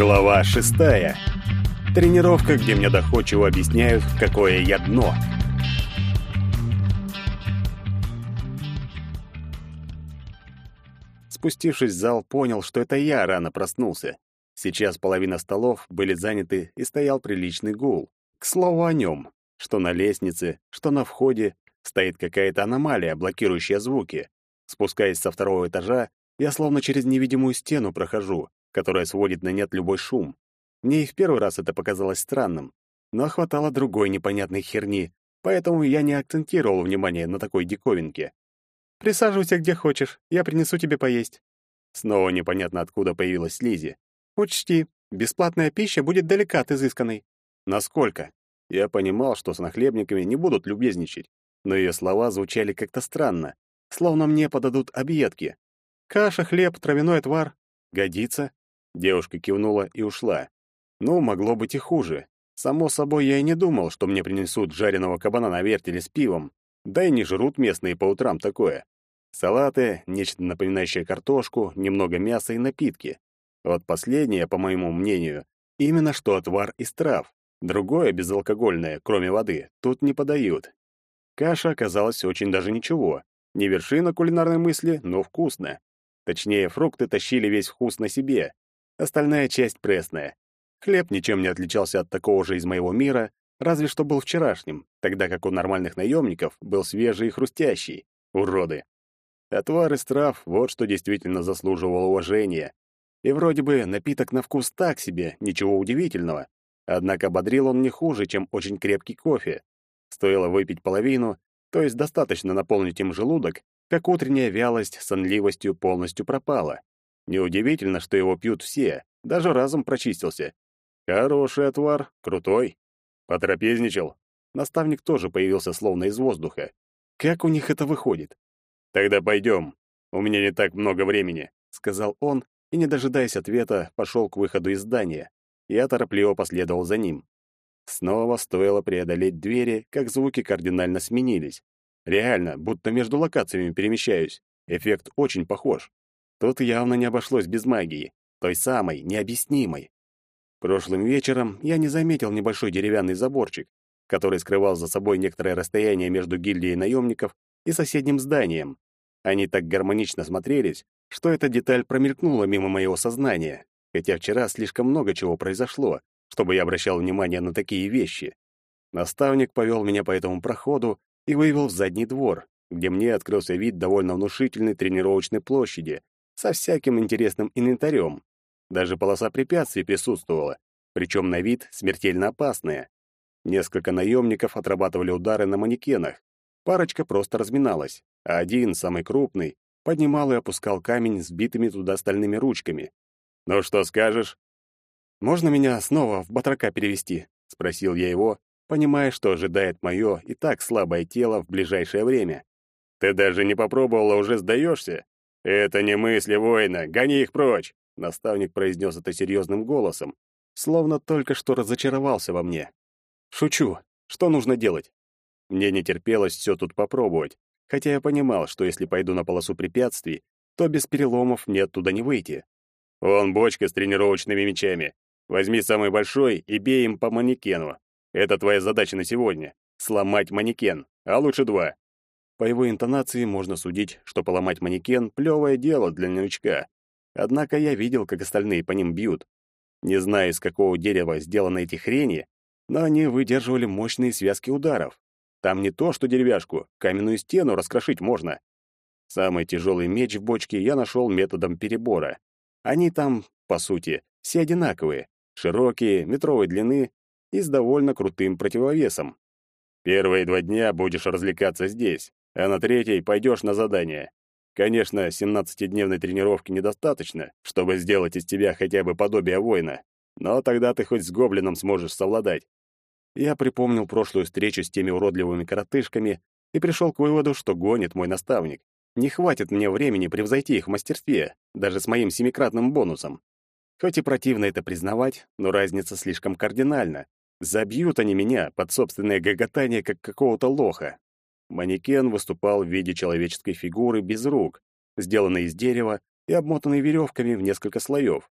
Глава шестая. Тренировка, где мне доходчиво объясняют, какое я дно. Спустившись в зал, понял, что это я рано проснулся. Сейчас половина столов были заняты и стоял приличный гул. К слову о нем, что на лестнице, что на входе стоит какая-то аномалия, блокирующая звуки. Спускаясь со второго этажа, я словно через невидимую стену прохожу, которая сводит на нет любой шум. Мне и в первый раз это показалось странным, но хватало другой непонятной херни, поэтому я не акцентировал внимание на такой диковинке. «Присаживайся где хочешь, я принесу тебе поесть». Снова непонятно откуда появилась Лизи. «Учти, бесплатная пища будет далека от изысканной». «Насколько?» Я понимал, что с нахлебниками не будут любезничать, но ее слова звучали как-то странно, словно мне подадут объедки. «Каша, хлеб, травяной отвар. Годится?» Девушка кивнула и ушла. Ну, могло быть и хуже. Само собой, я и не думал, что мне принесут жареного кабана на вертеле с пивом. Да и не жрут местные по утрам такое. Салаты, нечто напоминающее картошку, немного мяса и напитки. Вот последнее, по моему мнению, именно что отвар из трав. Другое, безалкогольное, кроме воды, тут не подают. Каша оказалась очень даже ничего. Не вершина кулинарной мысли, но вкусная. Точнее, фрукты тащили весь вкус на себе. Остальная часть пресная. Хлеб ничем не отличался от такого же из моего мира, разве что был вчерашним, тогда как у нормальных наемников был свежий и хрустящий. Уроды. Отвар из трав — вот что действительно заслуживало уважения. И вроде бы напиток на вкус так себе, ничего удивительного. Однако бодрил он не хуже, чем очень крепкий кофе. Стоило выпить половину, то есть достаточно наполнить им желудок, как утренняя вялость сонливостью полностью пропала. Неудивительно, что его пьют все, даже разум прочистился. Хороший отвар, крутой. Потрапезничал. Наставник тоже появился словно из воздуха. Как у них это выходит? Тогда пойдем. У меня не так много времени, сказал он, и, не дожидаясь ответа, пошел к выходу из здания. Я торопливо последовал за ним. Снова стоило преодолеть двери, как звуки кардинально сменились. Реально, будто между локациями перемещаюсь. Эффект очень похож. Тут явно не обошлось без магии, той самой, необъяснимой. Прошлым вечером я не заметил небольшой деревянный заборчик, который скрывал за собой некоторое расстояние между гильдией наемников и соседним зданием. Они так гармонично смотрелись, что эта деталь промелькнула мимо моего сознания, хотя вчера слишком много чего произошло, чтобы я обращал внимание на такие вещи. Наставник повел меня по этому проходу и вывел в задний двор, где мне открылся вид довольно внушительной тренировочной площади, со всяким интересным инвентарем. Даже полоса препятствий присутствовала, причем на вид смертельно опасная. Несколько наемников отрабатывали удары на манекенах, парочка просто разминалась, а один, самый крупный, поднимал и опускал камень с битыми туда стальными ручками. «Ну что скажешь?» «Можно меня снова в батрака перевести?» — спросил я его, понимая, что ожидает мое и так слабое тело в ближайшее время. «Ты даже не попробовала, уже сдаешься?» «Это не мысли воина, гони их прочь!» Наставник произнес это серьезным голосом, словно только что разочаровался во мне. «Шучу. Что нужно делать?» Мне не терпелось все тут попробовать, хотя я понимал, что если пойду на полосу препятствий, то без переломов мне оттуда не выйти. Вон бочка с тренировочными мечами. Возьми самый большой и бей им по манекену. Это твоя задача на сегодня — сломать манекен, а лучше два. По его интонации можно судить, что поломать манекен — плевое дело для новичка. Однако я видел, как остальные по ним бьют. Не знаю, из какого дерева сделаны эти хрени, но они выдерживали мощные связки ударов. Там не то, что деревяшку, каменную стену раскрошить можно. Самый тяжелый меч в бочке я нашел методом перебора. Они там, по сути, все одинаковые, широкие, метровой длины и с довольно крутым противовесом. Первые два дня будешь развлекаться здесь, а на третьей пойдешь на задание. Конечно, 17-дневной тренировки недостаточно, чтобы сделать из тебя хотя бы подобие воина, но тогда ты хоть с гоблином сможешь совладать. Я припомнил прошлую встречу с теми уродливыми коротышками и пришел к выводу, что гонит мой наставник. Не хватит мне времени превзойти их в мастерстве, даже с моим семикратным бонусом. Хоть и противно это признавать, но разница слишком кардинальна. Забьют они меня под собственное гоготание, как какого-то лоха. Манекен выступал в виде человеческой фигуры без рук, сделанной из дерева и обмотанной веревками в несколько слоев.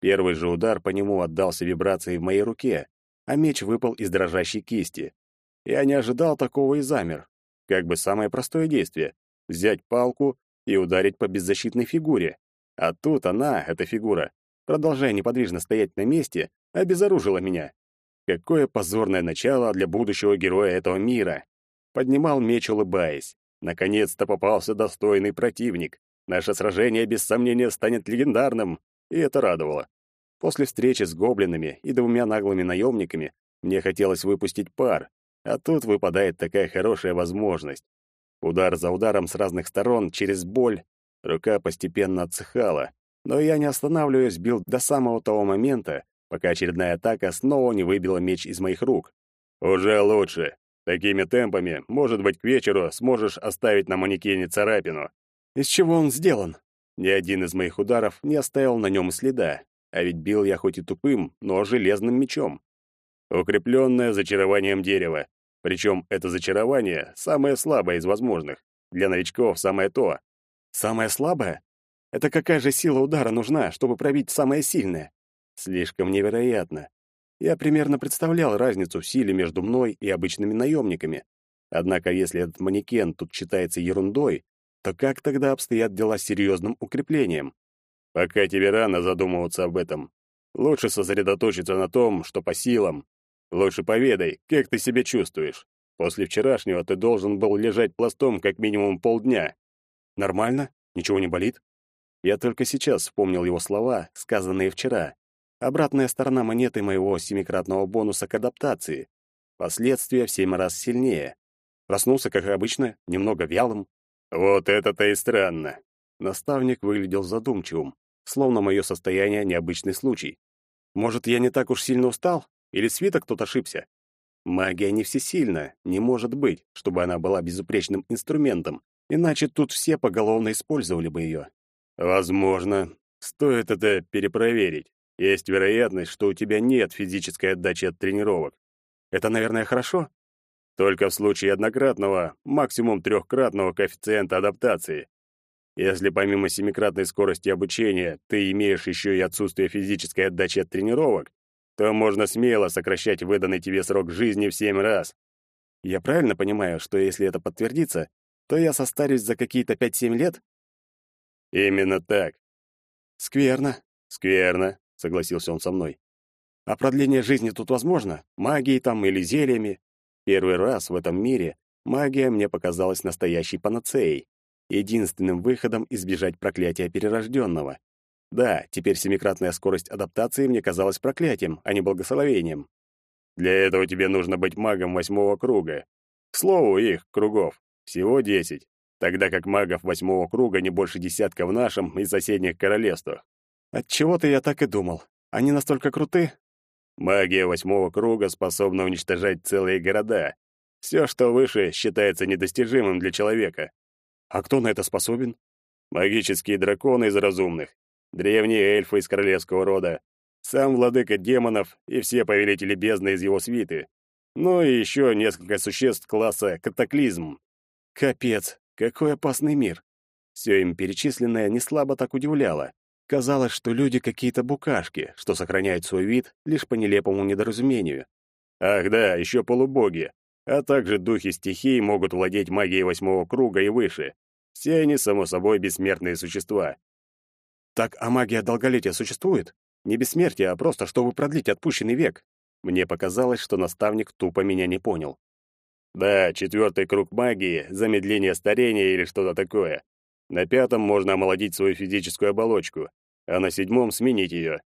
Первый же удар по нему отдался вибрацией в моей руке, а меч выпал из дрожащей кисти. Я не ожидал такого и замер. Как бы самое простое действие — взять палку и ударить по беззащитной фигуре. А тут она, эта фигура, продолжая неподвижно стоять на месте, обезоружила меня. Какое позорное начало для будущего героя этого мира. Поднимал меч, улыбаясь. Наконец-то попался достойный противник. Наше сражение, без сомнения, станет легендарным, и это радовало. После встречи с гоблинами и двумя наглыми наемниками мне хотелось выпустить пар, а тут выпадает такая хорошая возможность. Удар за ударом с разных сторон, через боль. Рука постепенно отсыхала, но я не останавливаясь, бил до самого того момента, пока очередная атака снова не выбила меч из моих рук. «Уже лучше. Такими темпами, может быть, к вечеру сможешь оставить на манекене царапину». «Из чего он сделан?» Ни один из моих ударов не оставил на нем следа, а ведь бил я хоть и тупым, но железным мечом. Укрепленное зачарованием дерева. Причем это зачарование самое слабое из возможных. Для новичков самое то. Самое слабое? Это какая же сила удара нужна, чтобы пробить самое сильное? Слишком невероятно. Я примерно представлял разницу в силе между мной и обычными наемниками. Однако, если этот манекен тут считается ерундой, то как тогда обстоят дела с серьезным укреплением? Пока тебе рано задумываться об этом. Лучше сосредоточиться на том, что по силам. Лучше поведай, как ты себя чувствуешь. После вчерашнего ты должен был лежать пластом как минимум полдня. Нормально? Ничего не болит? Я только сейчас вспомнил его слова, сказанные вчера. Обратная сторона монеты моего семикратного бонуса к адаптации. Последствия в семь раз сильнее. Проснулся, как обычно, немного вялым. Вот это-то и странно. Наставник выглядел задумчивым словно мое состояние необычный случай. Может, я не так уж сильно устал? Или свиток кто-то ошибся? Магия не всесильна, не может быть, чтобы она была безупречным инструментом, иначе тут все поголовно использовали бы ее. Возможно. Стоит это перепроверить. Есть вероятность, что у тебя нет физической отдачи от тренировок. Это, наверное, хорошо? Только в случае однократного, максимум трехкратного коэффициента адаптации. Если помимо семикратной скорости обучения ты имеешь еще и отсутствие физической отдачи от тренировок, то можно смело сокращать выданный тебе срок жизни в семь раз. Я правильно понимаю, что если это подтвердится, то я состарюсь за какие-то пять-семь лет? Именно так. Скверно. Скверно, согласился он со мной. А продление жизни тут возможно? Магией там или зельями? Первый раз в этом мире магия мне показалась настоящей панацеей единственным выходом избежать проклятия перерожденного. Да, теперь семикратная скорость адаптации мне казалась проклятием, а не благословением. Для этого тебе нужно быть магом восьмого круга. К слову, их, кругов, всего десять, тогда как магов восьмого круга не больше десятка в нашем и соседних королевствах. Отчего-то я так и думал. Они настолько круты? Магия восьмого круга способна уничтожать целые города. Все, что выше, считается недостижимым для человека. А кто на это способен? Магические драконы из разумных, древние эльфы из королевского рода, сам владыка демонов и все повелители бездны из его свиты. Ну и еще несколько существ класса катаклизм. Капец, какой опасный мир. Все им перечисленное не слабо так удивляло. Казалось, что люди какие-то букашки, что сохраняют свой вид лишь по нелепому недоразумению. Ах да, еще полубоги, а также духи стихий могут владеть магией восьмого круга и выше. Все они, само собой, бессмертные существа. Так, а магия долголетия существует? Не бессмертие, а просто чтобы продлить отпущенный век. Мне показалось, что наставник тупо меня не понял. Да, четвертый круг магии, замедление старения или что-то такое. На пятом можно омолодить свою физическую оболочку, а на седьмом сменить ее.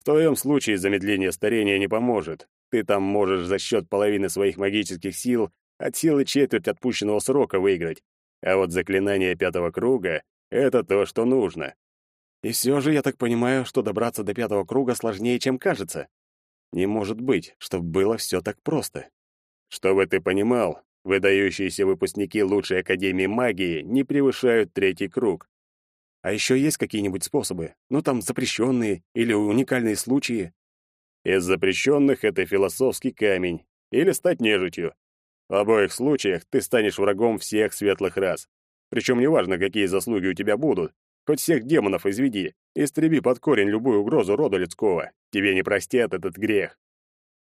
В твоем случае замедление старения не поможет, ты там можешь за счет половины своих магических сил от силы четверть отпущенного срока выиграть. А вот заклинание пятого круга — это то, что нужно. И все же я так понимаю, что добраться до пятого круга сложнее, чем кажется. Не может быть, чтобы было все так просто. Чтобы ты понимал, выдающиеся выпускники лучшей академии магии не превышают третий круг. А еще есть какие-нибудь способы? Ну, там, запрещенные или уникальные случаи? Из запрещенных это философский камень или стать нежитью. В обоих случаях ты станешь врагом всех светлых рас. Причем неважно, какие заслуги у тебя будут. Хоть всех демонов изведи, истреби под корень любую угрозу рода людского. Тебе не простят этот грех.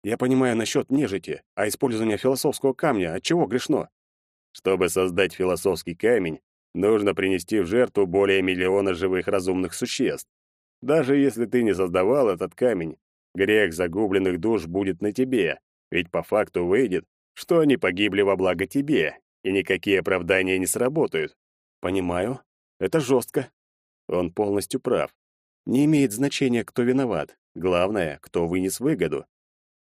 Я понимаю насчет нежити, а использование философского камня от чего грешно? Чтобы создать философский камень, нужно принести в жертву более миллиона живых разумных существ. Даже если ты не создавал этот камень, грех загубленных душ будет на тебе, ведь по факту выйдет, что они погибли во благо тебе, и никакие оправдания не сработают. Понимаю. Это жестко. Он полностью прав. Не имеет значения, кто виноват. Главное, кто вынес выгоду.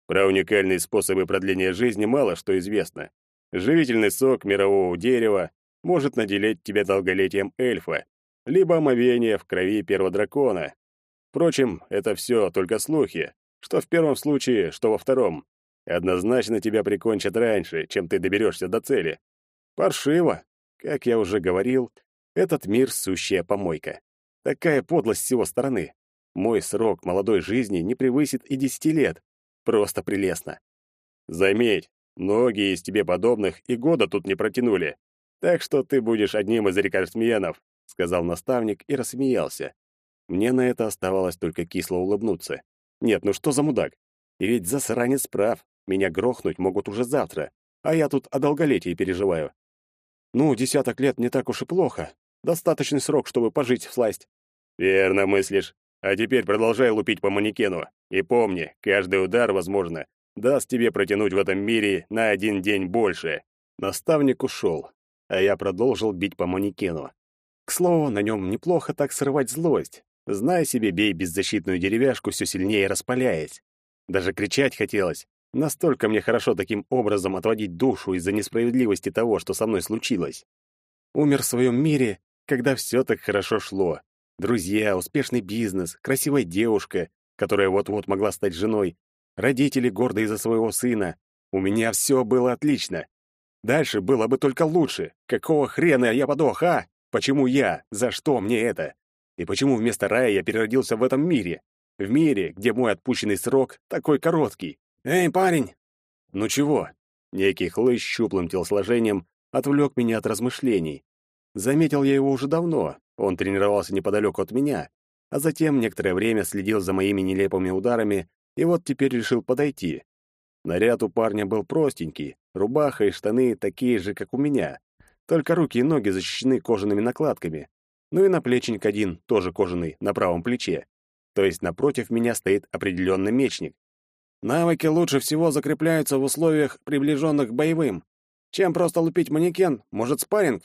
Про уникальные способы продления жизни мало что известно. Живительный сок мирового дерева может наделить тебя долголетием эльфа, либо омовение в крови первого дракона. Впрочем, это все только слухи, что в первом случае, что во втором. Однозначно тебя прикончат раньше, чем ты доберешься до цели. Паршиво. Как я уже говорил, этот мир — сущая помойка. Такая подлость с его стороны. Мой срок молодой жизни не превысит и десяти лет. Просто прелестно. Заметь, многие из тебе подобных и года тут не протянули. Так что ты будешь одним из рекордсменов, сказал наставник и рассмеялся. Мне на это оставалось только кисло улыбнуться. Нет, ну что за мудак? И ведь засранец прав. Меня грохнуть могут уже завтра, а я тут о долголетии переживаю. Ну, десяток лет не так уж и плохо. Достаточный срок, чтобы пожить в сласть. Верно мыслишь. А теперь продолжай лупить по манекену. И помни, каждый удар, возможно, даст тебе протянуть в этом мире на один день больше. Наставник ушел, а я продолжил бить по манекену. К слову, на нем неплохо так срывать злость. Зная себе, бей беззащитную деревяшку, все сильнее распаляясь. Даже кричать хотелось. Настолько мне хорошо таким образом отводить душу из-за несправедливости того, что со мной случилось. Умер в своем мире, когда все так хорошо шло. Друзья, успешный бизнес, красивая девушка, которая вот-вот могла стать женой, родители гордые за своего сына. У меня все было отлично. Дальше было бы только лучше. Какого хрена я подох, а? Почему я? За что мне это? И почему вместо рая я переродился в этом мире? В мире, где мой отпущенный срок такой короткий. «Эй, парень!» «Ну чего?» Некий хлыщ щуплым телосложением отвлек меня от размышлений. Заметил я его уже давно, он тренировался неподалеку от меня, а затем некоторое время следил за моими нелепыми ударами и вот теперь решил подойти. Наряд у парня был простенький, рубаха и штаны такие же, как у меня, только руки и ноги защищены кожаными накладками. Ну и наплечник один, тоже кожаный, на правом плече. То есть напротив меня стоит определенный мечник. Навыки лучше всего закрепляются в условиях, приближенных к боевым. Чем просто лупить манекен, может, спарринг?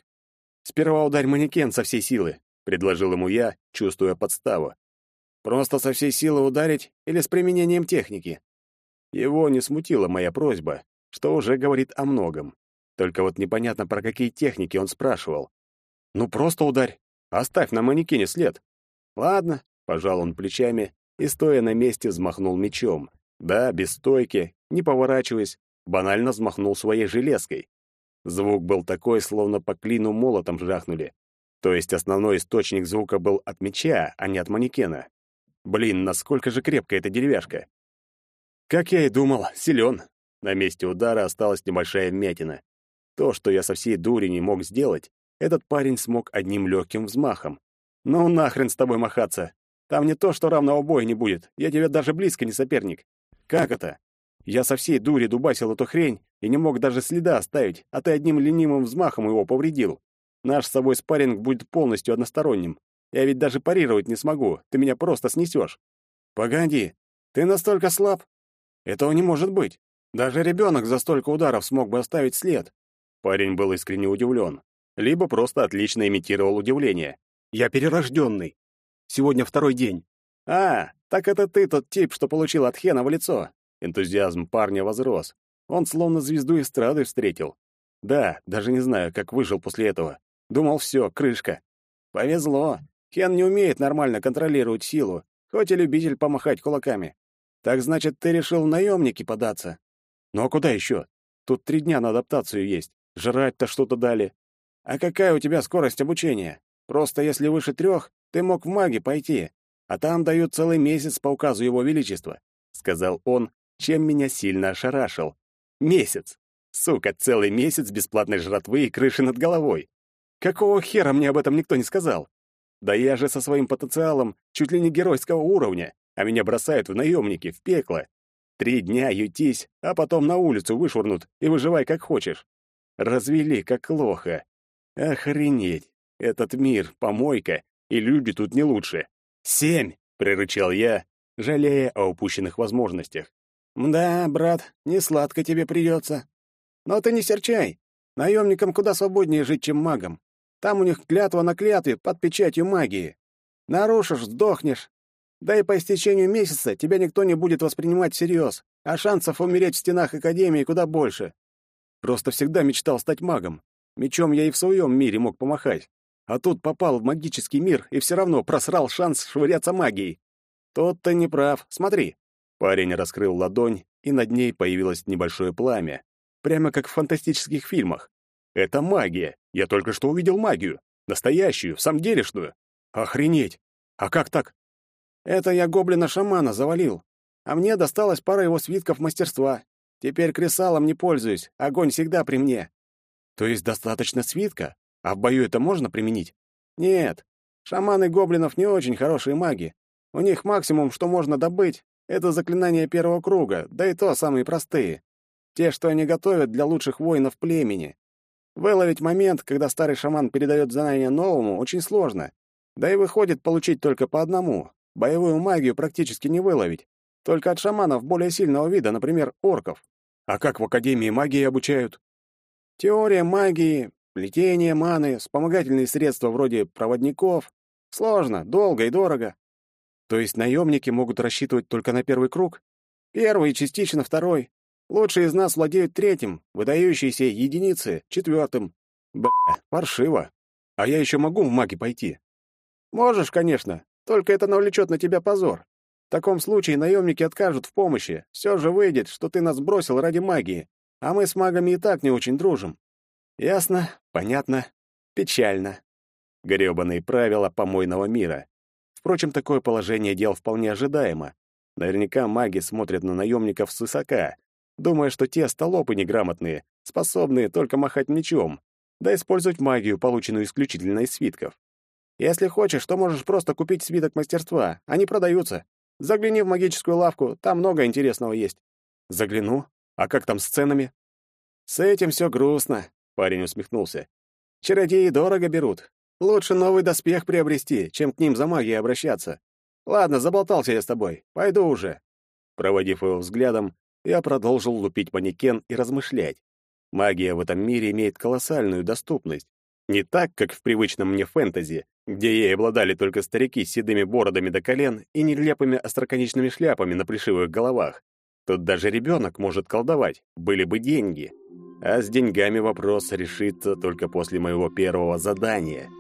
Сперва ударь манекен со всей силы, предложил ему я, чувствуя подставу. Просто со всей силы ударить или с применением техники? Его не смутила моя просьба, что уже говорит о многом. Только вот непонятно, про какие техники он спрашивал. Ну просто ударь, оставь на манекене след. Ладно, пожал он плечами и стоя на месте взмахнул мечом. Да, без стойки, не поворачиваясь, банально взмахнул своей железкой. Звук был такой, словно по клину молотом жахнули. То есть основной источник звука был от меча, а не от манекена. Блин, насколько же крепкая эта деревяшка. Как я и думал, силен. На месте удара осталась небольшая вмятина. То, что я со всей дури не мог сделать, этот парень смог одним легким взмахом. Ну нахрен с тобой махаться. Там не то, что равного боя не будет. Я тебе даже близко не соперник. Как это? Я со всей дури дубасил эту хрень и не мог даже следа оставить, а ты одним ленивым взмахом его повредил. Наш с собой спарринг будет полностью односторонним. Я ведь даже парировать не смогу, ты меня просто снесешь. Погоди, ты настолько слаб? Этого не может быть. Даже ребенок за столько ударов смог бы оставить след. Парень был искренне удивлен. Либо просто отлично имитировал удивление. Я перерожденный. Сегодня второй день. А, так это ты тот тип, что получил от Хена в лицо. Энтузиазм парня возрос. Он словно звезду эстрады встретил. Да, даже не знаю, как выжил после этого. Думал, все, крышка. Повезло. Хен не умеет нормально контролировать силу, хоть и любитель помахать кулаками. Так значит, ты решил в наемники податься? Ну а куда еще? Тут три дня на адаптацию есть. Жрать-то что-то дали. А какая у тебя скорость обучения? Просто если выше трех, ты мог в маги пойти а там дают целый месяц по указу Его Величества», — сказал он, чем меня сильно ошарашил. «Месяц! Сука, целый месяц бесплатной жратвы и крыши над головой! Какого хера мне об этом никто не сказал? Да я же со своим потенциалом чуть ли не геройского уровня, а меня бросают в наемники, в пекло. Три дня ютись, а потом на улицу вышвырнут и выживай как хочешь. Развели как лоха. Охренеть! Этот мир — помойка, и люди тут не лучше. «Семь!» — прорычал я, жалея о упущенных возможностях. «Да, брат, не сладко тебе придется. Но ты не серчай. Наемникам куда свободнее жить, чем магам. Там у них клятва на клятве под печатью магии. Нарушишь — сдохнешь. Да и по истечению месяца тебя никто не будет воспринимать всерьез, а шансов умереть в стенах Академии куда больше. Просто всегда мечтал стать магом. Мечом я и в своем мире мог помахать. А тут попал в магический мир и все равно просрал шанс швыряться магией. Тот ты не прав. Смотри. Парень раскрыл ладонь, и над ней появилось небольшое пламя. Прямо как в фантастических фильмах. Это магия. Я только что увидел магию. Настоящую, в самом делешную. Охренеть! А как так? Это я гоблина-шамана завалил. А мне досталась пара его свитков мастерства. Теперь кресалом не пользуюсь, огонь всегда при мне. То есть достаточно свитка? А в бою это можно применить? Нет. Шаманы гоблинов не очень хорошие маги. У них максимум, что можно добыть, это заклинания первого круга, да и то самые простые. Те, что они готовят для лучших воинов племени. Выловить момент, когда старый шаман передает знания новому, очень сложно. Да и выходит получить только по одному. Боевую магию практически не выловить. Только от шаманов более сильного вида, например, орков. А как в Академии магии обучают? Теория магии, плетение маны, вспомогательные средства вроде проводников. Сложно, долго и дорого. То есть наемники могут рассчитывать только на первый круг? Первый и частично второй. Лучшие из нас владеют третьим, выдающиеся единицы — четвертым. Б***, паршиво. А я еще могу в маги пойти? Можешь, конечно, только это навлечет на тебя позор. В таком случае наемники откажут в помощи. Все же выйдет, что ты нас бросил ради магии. А мы с магами и так не очень дружим. Ясно, понятно, печально. Грёбаные правила помойного мира. Впрочем, такое положение дел вполне ожидаемо. Наверняка маги смотрят на наемников свысока, думая, что те столопы неграмотные, способные только махать мечом, да использовать магию, полученную исключительно из свитков. Если хочешь, то можешь просто купить свиток мастерства. Они продаются. Загляни в магическую лавку, там много интересного есть. Загляну. А как там с ценами? С этим все грустно, парень усмехнулся. Чародеи дорого берут. Лучше новый доспех приобрести, чем к ним за магией обращаться. Ладно, заболтался я с тобой. Пойду уже. Проводив его взглядом, я продолжил лупить манекен и размышлять. Магия в этом мире имеет колоссальную доступность. Не так, как в привычном мне фэнтези, где ей обладали только старики с седыми бородами до колен и нелепыми остроконечными шляпами на плешивых головах. Тут даже ребенок может колдовать, были бы деньги. А с деньгами вопрос решится только после моего первого задания —